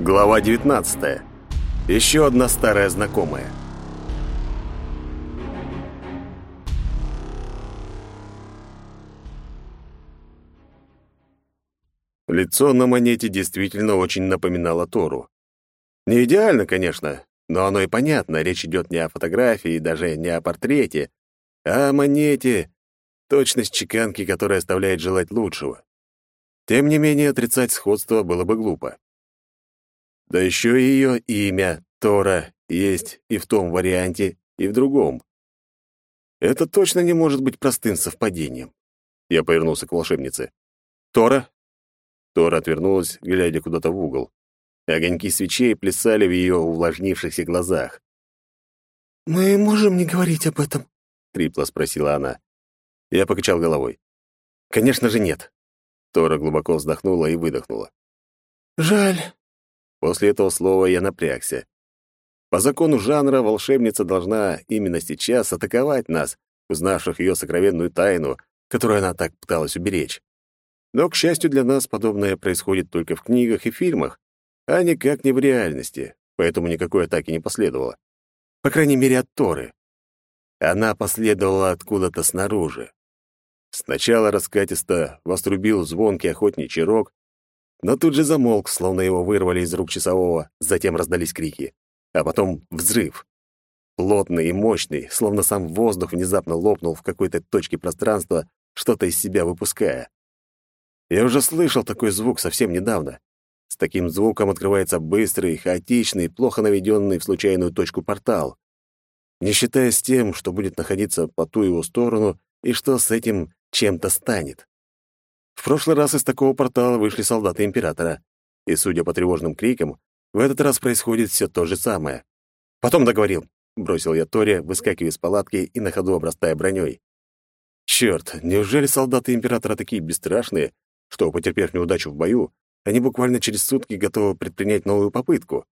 Глава 19. Еще одна старая знакомая. Лицо на монете действительно очень напоминало Тору. Не идеально, конечно, но оно и понятно, речь идет не о фотографии, даже не о портрете, а о монете, точность чеканки, которая оставляет желать лучшего. Тем не менее, отрицать сходство было бы глупо. Да еще и ее имя, Тора, есть и в том варианте, и в другом. Это точно не может быть простым совпадением. Я повернулся к волшебнице. «Тора?» Тора отвернулась, глядя куда-то в угол. Огоньки свечей плясали в ее увлажнившихся глазах. «Мы можем не говорить об этом?» — хрипло спросила она. Я покачал головой. «Конечно же нет». Тора глубоко вздохнула и выдохнула. «Жаль. После этого слова я напрягся. По закону жанра волшебница должна именно сейчас атаковать нас, узнавших ее сокровенную тайну, которую она так пыталась уберечь. Но, к счастью для нас, подобное происходит только в книгах и фильмах, а никак не в реальности, поэтому никакой атаки не последовало. По крайней мере, от Торы. Она последовала откуда-то снаружи. Сначала раскатисто вострубил звонкий охотничий рог, но тут же замолк, словно его вырвали из рук часового, затем раздались крики. А потом взрыв. Плотный и мощный, словно сам воздух внезапно лопнул в какой-то точке пространства, что-то из себя выпуская. Я уже слышал такой звук совсем недавно. С таким звуком открывается быстрый, хаотичный, плохо наведенный в случайную точку портал. Не считая с тем, что будет находиться по ту его сторону и что с этим чем-то станет. В прошлый раз из такого портала вышли солдаты Императора, и, судя по тревожным крикам, в этот раз происходит все то же самое. «Потом договорил», — бросил я Торе, выскакивая из палатки и на ходу обрастая броней. Черт, неужели солдаты Императора такие бесстрашные, что, потерпев неудачу в бою, они буквально через сутки готовы предпринять новую попытку?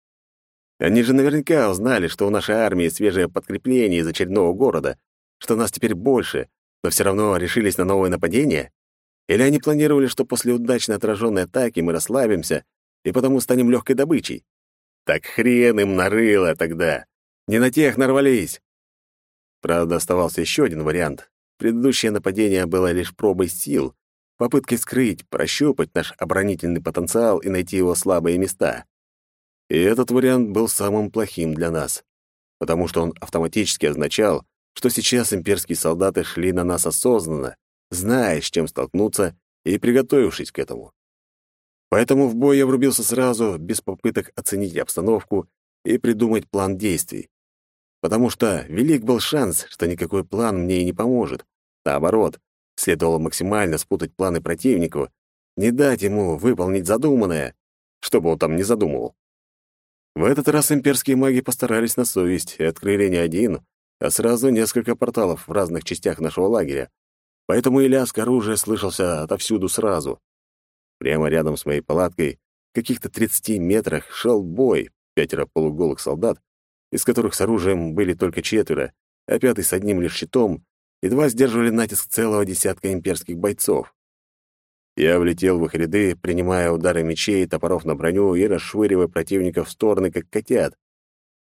Они же наверняка узнали, что у нашей армии свежее подкрепление из очередного города, что нас теперь больше, но все равно решились на новое нападение? Или они планировали, что после удачно отраженной атаки мы расслабимся и потому станем легкой добычей? Так хрен им нарыло тогда. Не на тех нарвались. Правда, оставался еще один вариант. Предыдущее нападение было лишь пробой сил, попыткой скрыть, прощупать наш оборонительный потенциал и найти его слабые места. И этот вариант был самым плохим для нас, потому что он автоматически означал, что сейчас имперские солдаты шли на нас осознанно, зная, с чем столкнуться, и приготовившись к этому. Поэтому в бой я врубился сразу, без попыток оценить обстановку и придумать план действий. Потому что велик был шанс, что никакой план мне и не поможет. Наоборот, следовало максимально спутать планы противнику, не дать ему выполнить задуманное, что бы он там ни задумывал. В этот раз имперские маги постарались на совесть и открыли не один, а сразу несколько порталов в разных частях нашего лагеря, Поэтому и лязг оружия слышался отовсюду сразу. Прямо рядом с моей палаткой, в каких-то 30 метрах, шел бой, пятеро полуголых солдат, из которых с оружием были только четверо, а пятый с одним лишь щитом, едва сдерживали натиск целого десятка имперских бойцов. Я влетел в их ряды, принимая удары мечей и топоров на броню и расшвыривая противников в стороны, как котят.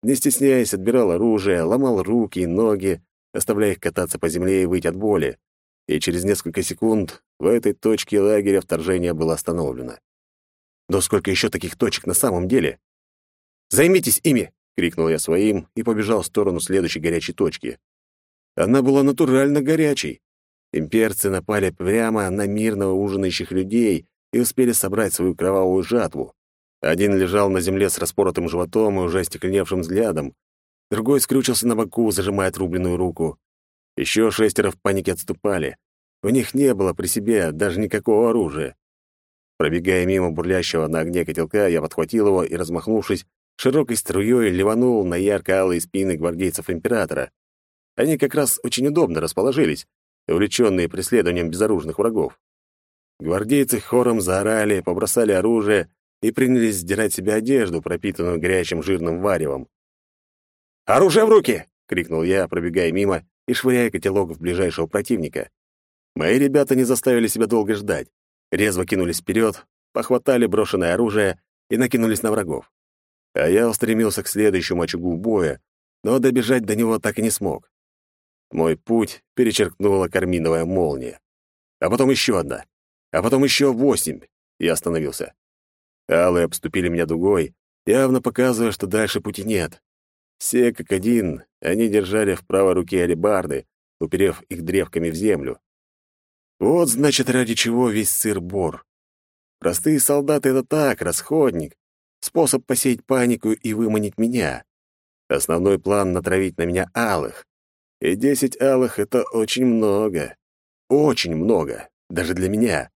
Не стесняясь, отбирал оружие, ломал руки и ноги, оставляя их кататься по земле и выть от боли и через несколько секунд в этой точке лагеря вторжение было остановлено. Но сколько еще таких точек на самом деле? «Займитесь ими!» — крикнул я своим и побежал в сторону следующей горячей точки. Она была натурально горячей. Имперцы напали прямо на мирно ужинающих людей и успели собрать свою кровавую жатву. Один лежал на земле с распоротым животом и уже стекленевшим взглядом, другой скрючился на боку, зажимая отрубленную руку. Еще шестеро в панике отступали. У них не было при себе даже никакого оружия. Пробегая мимо бурлящего на огне котелка, я подхватил его и, размахнувшись, широкой струей ливанул на ярко-алые спины гвардейцев императора. Они как раз очень удобно расположились, увлеченные преследованием безоружных врагов. Гвардейцы хором заорали, побросали оружие и принялись сдирать себе одежду, пропитанную горячим жирным варевом. «Оружие в руки!» — крикнул я, пробегая мимо и швыряя котелок в ближайшего противника. Мои ребята не заставили себя долго ждать. Резво кинулись вперед, похватали брошенное оружие и накинулись на врагов. А я устремился к следующему очагу боя, но добежать до него так и не смог. Мой путь перечеркнула карминовая молния. А потом еще одна. А потом еще восемь. Я остановился. Алые обступили меня дугой, явно показывая, что дальше пути нет. Все как один, они держали в правой руке алебарды, уперев их древками в землю. Вот, значит, ради чего весь сыр-бор. Простые солдаты — это так, расходник, способ посеять панику и выманить меня. Основной план — натравить на меня алых. И десять алых — это очень много. Очень много. Даже для меня.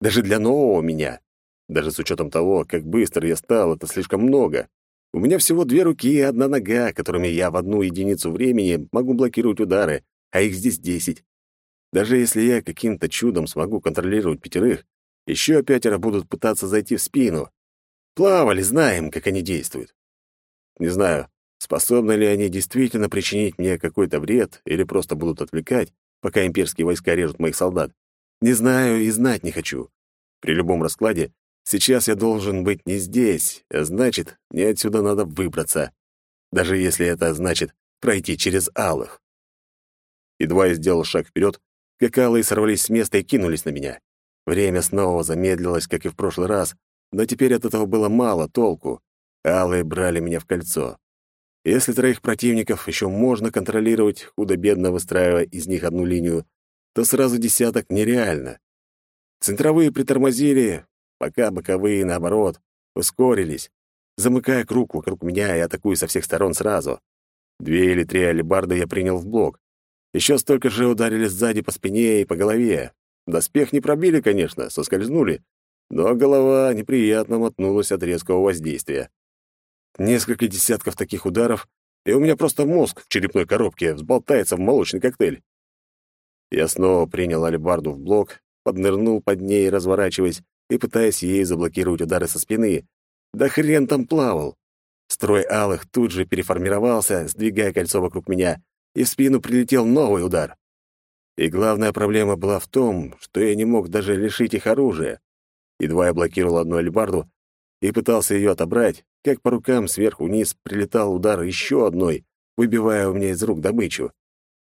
Даже для нового меня. Даже с учетом того, как быстро я стал, это слишком много. У меня всего две руки и одна нога, которыми я в одну единицу времени могу блокировать удары, а их здесь десять. Даже если я каким-то чудом смогу контролировать пятерых, еще пятеро будут пытаться зайти в спину. Плавали, знаем, как они действуют. Не знаю, способны ли они действительно причинить мне какой-то вред или просто будут отвлекать, пока имперские войска режут моих солдат. Не знаю и знать не хочу. При любом раскладе сейчас я должен быть не здесь, а значит, мне отсюда надо выбраться. Даже если это значит пройти через алых. Едва я сделал шаг вперед, как алые сорвались с места и кинулись на меня. Время снова замедлилось, как и в прошлый раз, но теперь от этого было мало толку. Алые брали меня в кольцо. Если троих противников еще можно контролировать, худо-бедно выстраивая из них одну линию, то сразу десяток нереально. Центровые притормозили, пока боковые, наоборот, ускорились, замыкая круг вокруг меня и атакуя со всех сторон сразу. Две или три алебарды я принял в блок, еще столько же ударили сзади по спине и по голове. Доспех не пробили, конечно, соскользнули, но голова неприятно мотнулась от резкого воздействия. Несколько десятков таких ударов, и у меня просто мозг в черепной коробке взболтается в молочный коктейль. Я снова принял алебарду в блок, поднырнул под ней, разворачиваясь и пытаясь ей заблокировать удары со спины. Да хрен там плавал. Строй алых тут же переформировался, сдвигая кольцо вокруг меня, и в спину прилетел новый удар. И главная проблема была в том, что я не мог даже лишить их оружия. Едва я блокировал одну альбарду и пытался ее отобрать, как по рукам сверху вниз прилетал удар еще одной, выбивая у меня из рук добычу.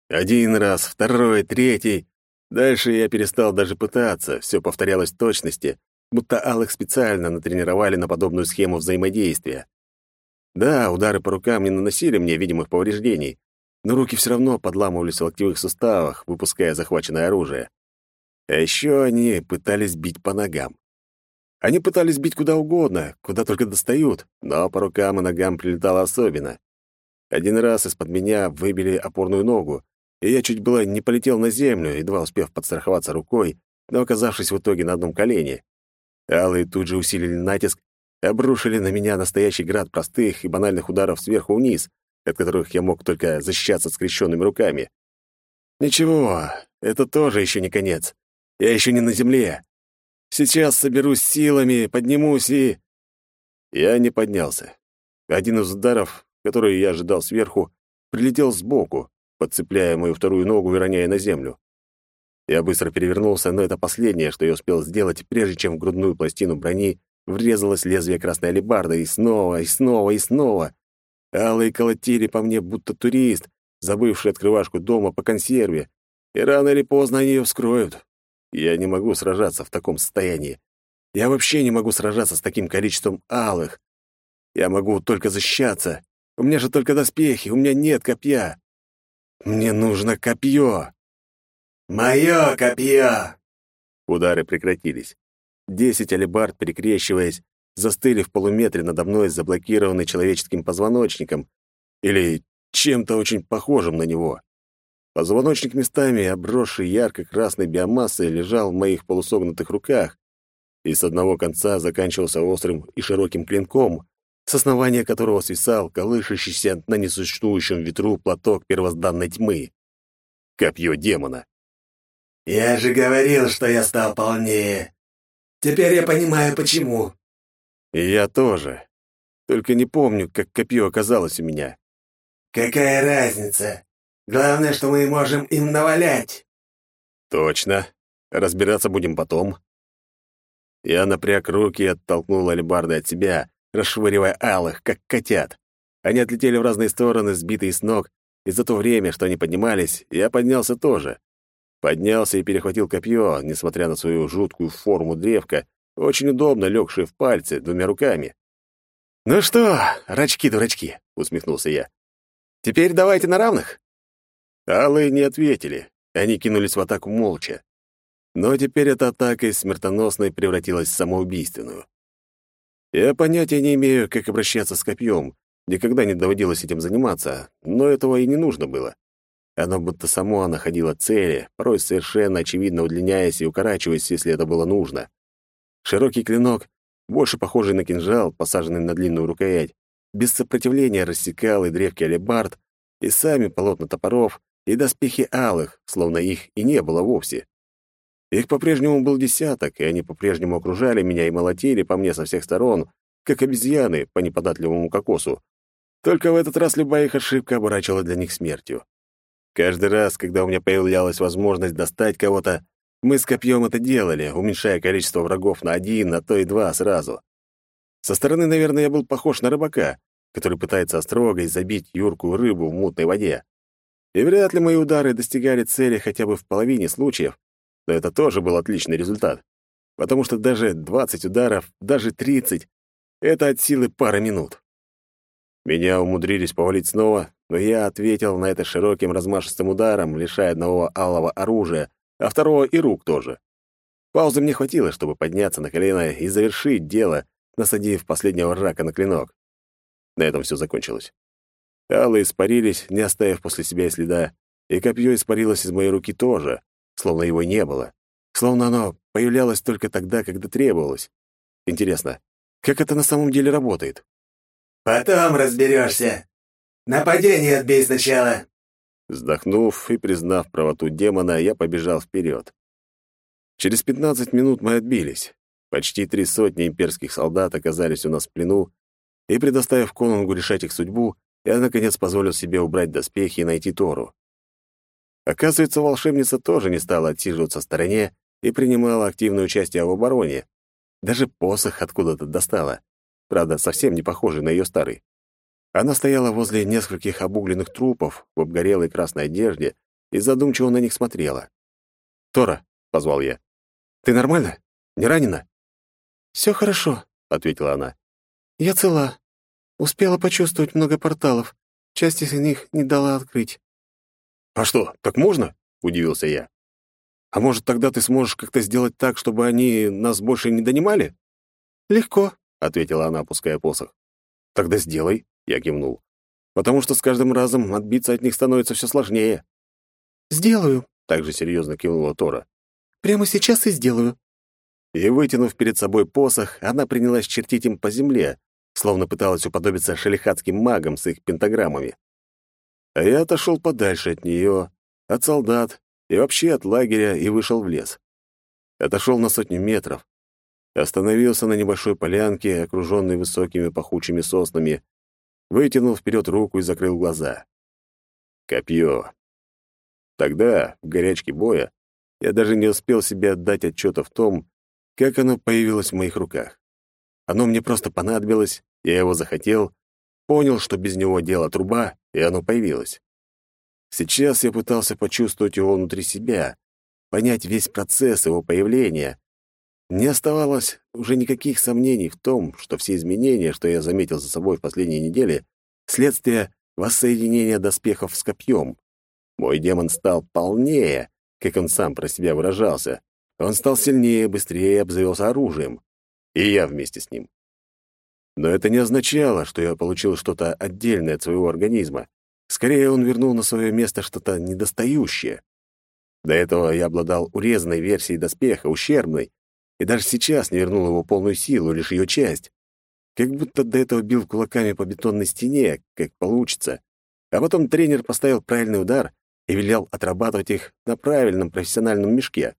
Один раз, второй, третий. Дальше я перестал даже пытаться, все повторялось в точности, будто Алых специально натренировали на подобную схему взаимодействия. Да, удары по рукам не наносили мне видимых повреждений, но руки все равно подламывались в локтевых суставах, выпуская захваченное оружие. А еще они пытались бить по ногам. Они пытались бить куда угодно, куда только достают, но по рукам и ногам прилетало особенно. Один раз из-под меня выбили опорную ногу, и я чуть было не полетел на землю, едва успев подстраховаться рукой, но оказавшись в итоге на одном колене. Алые тут же усилили натиск, обрушили на меня настоящий град простых и банальных ударов сверху вниз, от которых я мог только защищаться скрещенными руками. Ничего, это тоже еще не конец. Я еще не на земле. Сейчас соберусь силами, поднимусь и... Я не поднялся. Один из ударов, который я ожидал сверху, прилетел сбоку, подцепляя мою вторую ногу и роняя на землю. Я быстро перевернулся, но это последнее, что я успел сделать, прежде чем в грудную пластину брони врезалось лезвие красной алебарды, и снова, и снова, и снова. Алые колотили по мне, будто турист, забывший открывашку дома по консерве. И рано или поздно они ее вскроют. Я не могу сражаться в таком состоянии. Я вообще не могу сражаться с таким количеством алых. Я могу только защищаться. У меня же только доспехи, у меня нет копья. Мне нужно копье. «Мое копье!» Удары прекратились. Десять алебард, перекрещиваясь, застыли в полуметре надо мной, заблокированный человеческим позвоночником или чем-то очень похожим на него. Позвоночник местами, обросший ярко-красной биомассой, лежал в моих полусогнутых руках, и с одного конца заканчивался острым и широким клинком, с основания которого свисал колышащийся на несуществующем ветру платок первозданной тьмы. Копье демона. «Я же говорил, что я стал полнее. Теперь я понимаю, почему. И я тоже. Только не помню, как копье оказалось у меня. Какая разница? Главное, что мы можем им навалять. Точно. Разбираться будем потом. Я напряг руки и оттолкнул алебарды от себя, расшвыривая алых, как котят. Они отлетели в разные стороны, сбитые с ног, и за то время, что они поднимались, я поднялся тоже. Поднялся и перехватил копье, несмотря на свою жуткую форму древка, очень удобно легшее в пальцы двумя руками. «Ну что, рачки-дурачки», — усмехнулся я. «Теперь давайте на равных». Алые не ответили, они кинулись в атаку молча. Но теперь эта атака из смертоносной превратилась в самоубийственную. Я понятия не имею, как обращаться с копьем, никогда не доводилось этим заниматься, но этого и не нужно было. Оно будто само находило цели, порой совершенно очевидно удлиняясь и укорачиваясь, если это было нужно. Широкий клинок больше похожий на кинжал, посаженный на длинную рукоять, без сопротивления рассекал и древки алебард, и сами полотна топоров, и доспехи алых, словно их и не было вовсе. Их по-прежнему был десяток, и они по-прежнему окружали меня и молотили по мне со всех сторон, как обезьяны по неподатливому кокосу. Только в этот раз любая их ошибка оборачивала для них смертью. Каждый раз, когда у меня появлялась возможность достать кого-то, мы с копьем это делали, уменьшая количество врагов на один, на то и два сразу. Со стороны, наверное, я был похож на рыбака, который пытается острогой забить юркую рыбу в мутной воде. И вряд ли мои удары достигали цели хотя бы в половине случаев, но это тоже был отличный результат. Потому что даже 20 ударов, даже 30 — это от силы пара минут. Меня умудрились повалить снова, но я ответил на это широким размашистым ударом, лишая одного алого оружия, а второго и рук тоже. Паузы мне хватило, чтобы подняться на колено и завершить дело, насадив последнего рака на клинок. На этом все закончилось. Аллы испарились, не оставив после себя следа, и копье испарилось из моей руки тоже, словно его не было, словно оно появлялось только тогда, когда требовалось. Интересно, как это на самом деле работает? «Потом разберешься. Нападение отбей сначала», Вздохнув и признав правоту демона, я побежал вперед. Через пятнадцать минут мы отбились. Почти три сотни имперских солдат оказались у нас в плену, и, предоставив конунгу решать их судьбу, я, наконец, позволил себе убрать доспехи и найти Тору. Оказывается, волшебница тоже не стала отсиживаться в стороне и принимала активное участие в обороне. Даже посох откуда-то достала. Правда, совсем не похожий на ее старый. Она стояла возле нескольких обугленных трупов в обгорелой красной одежде и задумчиво на них смотрела. «Тора», — позвал я, — «ты нормально? Не ранена?» «Все хорошо», — ответила она. «Я цела. Успела почувствовать много порталов. Часть из них не дала открыть». «А что, так можно?» — удивился я. «А может, тогда ты сможешь как-то сделать так, чтобы они нас больше не донимали?» «Легко», — ответила она, опуская посох. «Тогда сделай», я кивнул. «Потому что с каждым разом отбиться от них становится все сложнее». «Сделаю», — также серьезно кивнула Тора. «Прямо сейчас и сделаю». И, вытянув перед собой посох, она принялась чертить им по земле, словно пыталась уподобиться шалихатским магам с их пентаграммами. А я отошел подальше от нее, от солдат и вообще от лагеря и вышел в лес. Отошел на сотню метров, остановился на небольшой полянке, окруженной высокими пахучими соснами, вытянул вперед руку и закрыл глаза. Копье. Тогда, в горячке боя, я даже не успел себе отдать отчета в том, как оно появилось в моих руках. Оно мне просто понадобилось, я его захотел, понял, что без него дело труба, и оно появилось. Сейчас я пытался почувствовать его внутри себя, понять весь процесс его появления, не оставалось уже никаких сомнений в том, что все изменения, что я заметил за собой в последние недели, следствие воссоединения доспехов с копьем. Мой демон стал полнее, как он сам про себя выражался. Он стал сильнее, быстрее обзавелся оружием. И я вместе с ним. Но это не означало, что я получил что-то отдельное от своего организма. Скорее, он вернул на свое место что-то недостающее. До этого я обладал урезанной версией доспеха, ущербной, и даже сейчас не вернул его полную силу, лишь ее часть. Как будто до этого бил кулаками по бетонной стене, как получится. А потом тренер поставил правильный удар и велел отрабатывать их на правильном профессиональном мешке.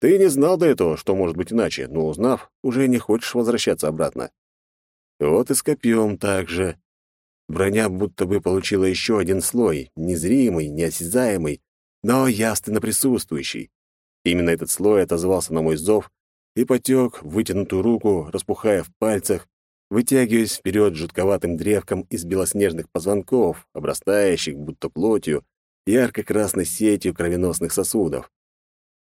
Ты не знал до этого, что может быть иначе, но узнав, уже не хочешь возвращаться обратно. Вот и с копьем так же. Броня будто бы получила еще один слой, незримый, неосязаемый, но явственно присутствующий. Именно этот слой отозвался на мой зов и потек вытянутую руку, распухая в пальцах, вытягиваясь вперед жутковатым древком из белоснежных позвонков, обрастающих, будто плотью, ярко-красной сетью кровеносных сосудов.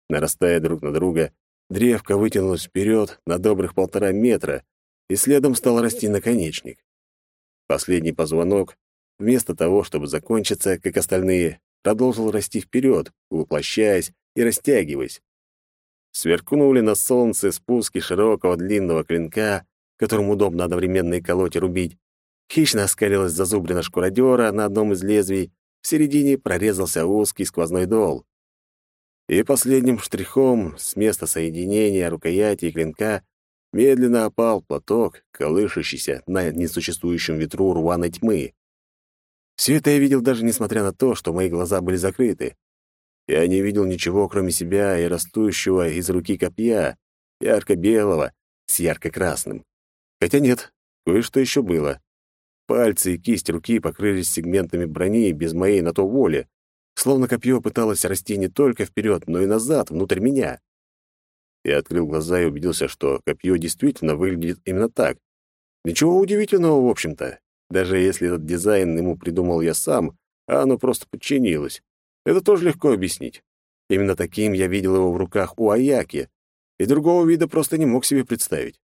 Нарастая друг на друга, древко вытянулось вперед на добрых полтора метра, и следом стал расти наконечник. Последний позвонок, вместо того, чтобы закончиться, как остальные, продолжил расти вперед, воплощаясь и растягиваясь. Сверкнули на солнце спуски широкого длинного клинка, которым удобно одновременно и колоть и рубить. Хищно оскалилась зазубрина шкуродера на одном из лезвий, в середине прорезался узкий сквозной дол. И последним штрихом с места соединения рукояти и клинка медленно опал платок, колышущийся на несуществующем ветру рваной тьмы. Все это я видел даже несмотря на то, что мои глаза были закрыты. Я не видел ничего, кроме себя и растущего из руки копья, ярко-белого с ярко-красным. Хотя нет, кое-что еще было. Пальцы и кисть руки покрылись сегментами брони без моей на то воли, словно копье пыталось расти не только вперед, но и назад, внутрь меня. Я открыл глаза и убедился, что копье действительно выглядит именно так. Ничего удивительного, в общем-то. Даже если этот дизайн ему придумал я сам, а оно просто подчинилось. Это тоже легко объяснить. Именно таким я видел его в руках у Аяки, и другого вида просто не мог себе представить.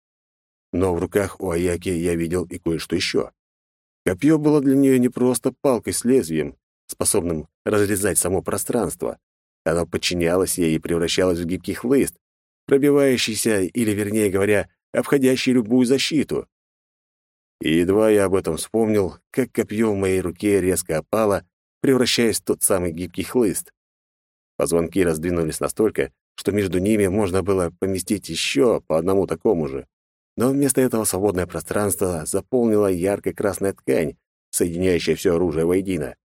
Но в руках у Аяки я видел и кое-что еще. Копье было для нее не просто палкой с лезвием, способным разрезать само пространство. Оно подчинялось ей и превращалось в гибкий хлыст, пробивающийся, или, вернее говоря, обходящий любую защиту. И едва я об этом вспомнил, как копье в моей руке резко опало, превращаясь в тот самый гибкий хлыст. Позвонки раздвинулись настолько, что между ними можно было поместить еще по одному такому же. Но вместо этого свободное пространство заполнила яркая красная ткань, соединяющая все оружие воедино.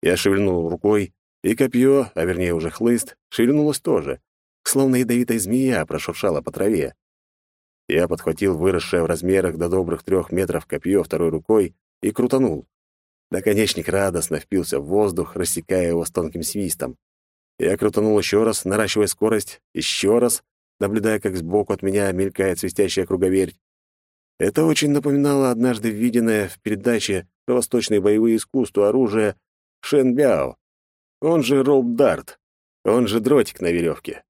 Я шевельнул рукой, и копье, а вернее уже хлыст, шевельнулось тоже, словно ядовитая змея прошуршала по траве. Я подхватил выросшее в размерах до добрых трех метров копье второй рукой и крутанул. Наконечник радостно впился в воздух, рассекая его с тонким свистом. Я крутанул еще раз, наращивая скорость, еще раз, наблюдая, как сбоку от меня мелькает свистящая круговерть. Это очень напоминало однажды виденное в передаче про восточные боевые искусства оружие Шен Бяо, он же Роуп Дарт, он же дротик на веревке.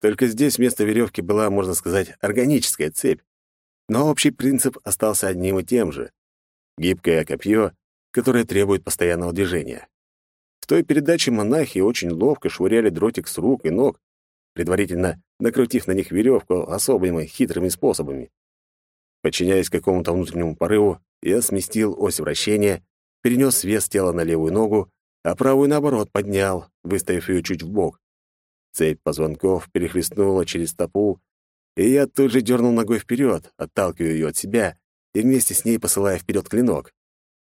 Только здесь вместо веревки была, можно сказать, органическая цепь. Но общий принцип остался одним и тем же. Гибкое копье, которое требует постоянного движения. В той передаче монахи очень ловко швыряли дротик с рук и ног, предварительно накрутив на них веревку особыми хитрыми способами. Подчиняясь какому-то внутреннему порыву, я сместил ось вращения, перенес вес тела на левую ногу, а правую, наоборот, поднял, выставив ее чуть вбок. Цепь позвонков перехлестнула через стопу, и я тут же дернул ногой вперед, отталкивая ее от себя и вместе с ней посылая вперед клинок.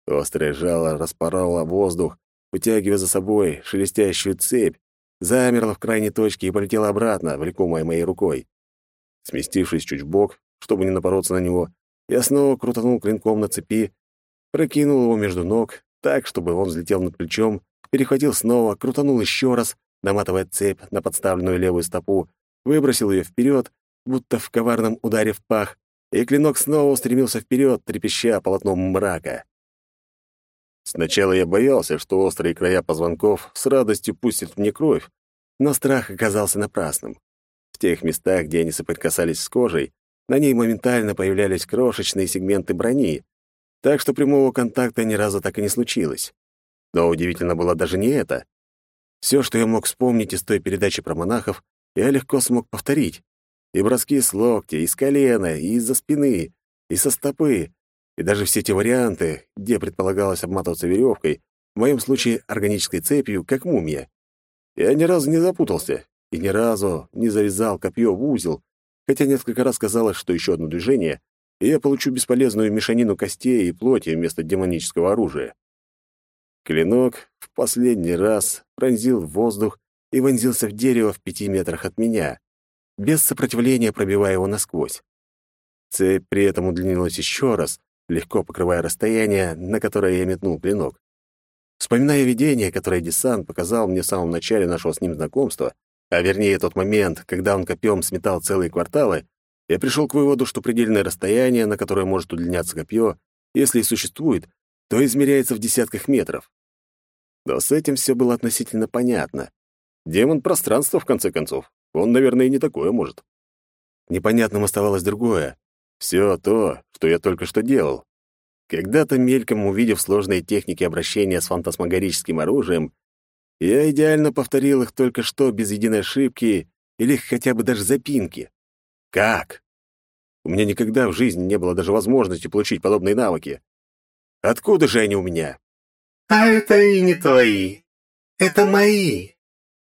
Острое жало распороло воздух, вытягивая за собой шелестящую цепь, замерла в крайней точке и полетела обратно, влекомая моей рукой. Сместившись чуть вбок, чтобы не напороться на него, я снова крутанул клинком на цепи, прокинул его между ног, так, чтобы он взлетел над плечом, перехватил снова, крутанул еще раз, наматывая цепь на подставленную левую стопу, выбросил ее вперед, будто в коварном ударе в пах, и клинок снова устремился вперед, трепеща полотном мрака. Сначала я боялся, что острые края позвонков с радостью пустят мне кровь, но страх оказался напрасным. В тех местах, где они соприкасались с кожей, на ней моментально появлялись крошечные сегменты брони, так что прямого контакта ни разу так и не случилось. Но удивительно было даже не это. Все, что я мог вспомнить из той передачи про монахов, я легко смог повторить. И броски с локтя, и с колена, и из-за спины, и со стопы, и даже все те варианты, где предполагалось обматываться веревкой, в моем случае органической цепью, как мумия. Я ни разу не запутался и ни разу не завязал копье в узел, хотя несколько раз казалось, что еще одно движение, и я получу бесполезную мешанину костей и плоти вместо демонического оружия. Клинок в последний раз пронзил воздух и вонзился в дерево в пяти метрах от меня, без сопротивления пробивая его насквозь. Цепь при этом удлинилась еще раз, легко покрывая расстояние, на которое я метнул клинок. Вспоминая видение, которое Десант показал мне в самом начале нашего с ним знакомства, а вернее тот момент, когда он копьем сметал целые кварталы, я пришел к выводу, что предельное расстояние, на которое может удлиняться копье, если и существует, то измеряется в десятках метров. Но с этим все было относительно понятно. Демон пространства, в конце концов. Он, наверное, и не такое может. Непонятным оставалось другое. Все то, что я только что делал. Когда-то мельком увидев сложные техники обращения с фантасмагорическим оружием, я идеально повторил их только что без единой ошибки или хотя бы даже запинки. Как? У меня никогда в жизни не было даже возможности получить подобные навыки. Откуда же они у меня? А это и не твои. Это мои.